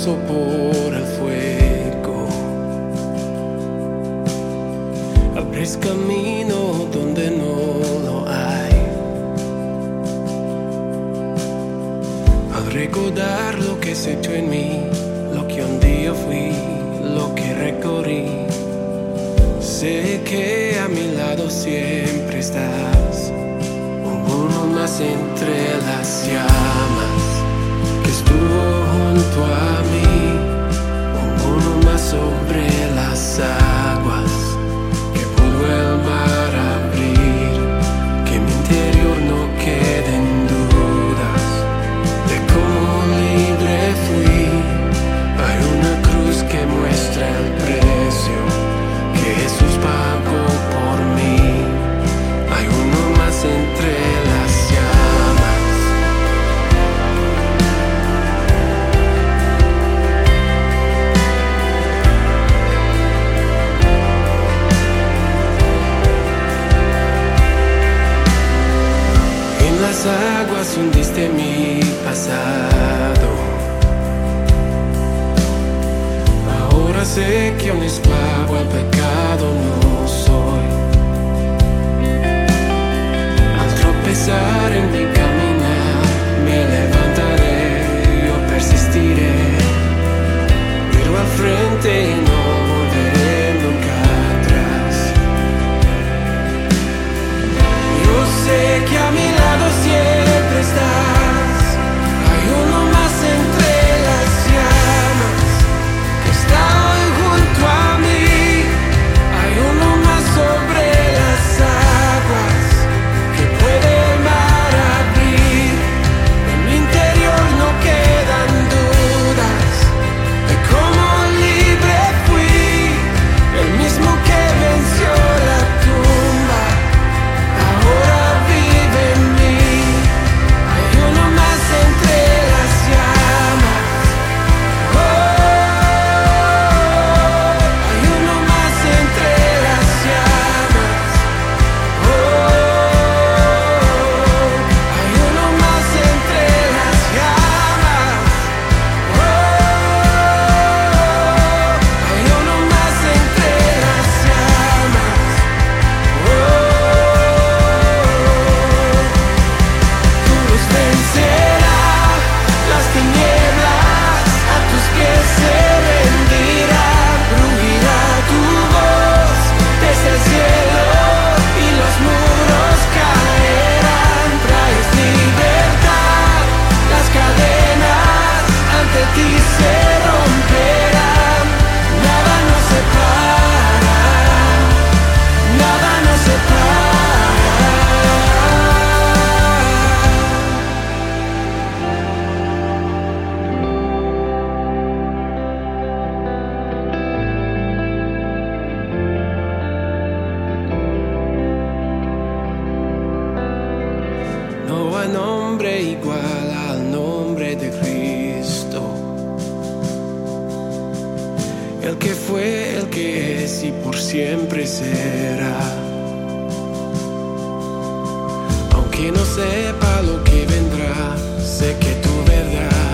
paso por el fuego. Abres camino donde no lo hay. Al recordar lo que has hecho en mí, lo que un día fui, lo que recorrí. Sé que a mi lado siempre estás, un mundo más entre las llamas que estuvo junto a mí, con uno más sobre la sal. el que fue, el que es y por siempre será. Aunque no sepa lo que vendrá, sé que tú verdad.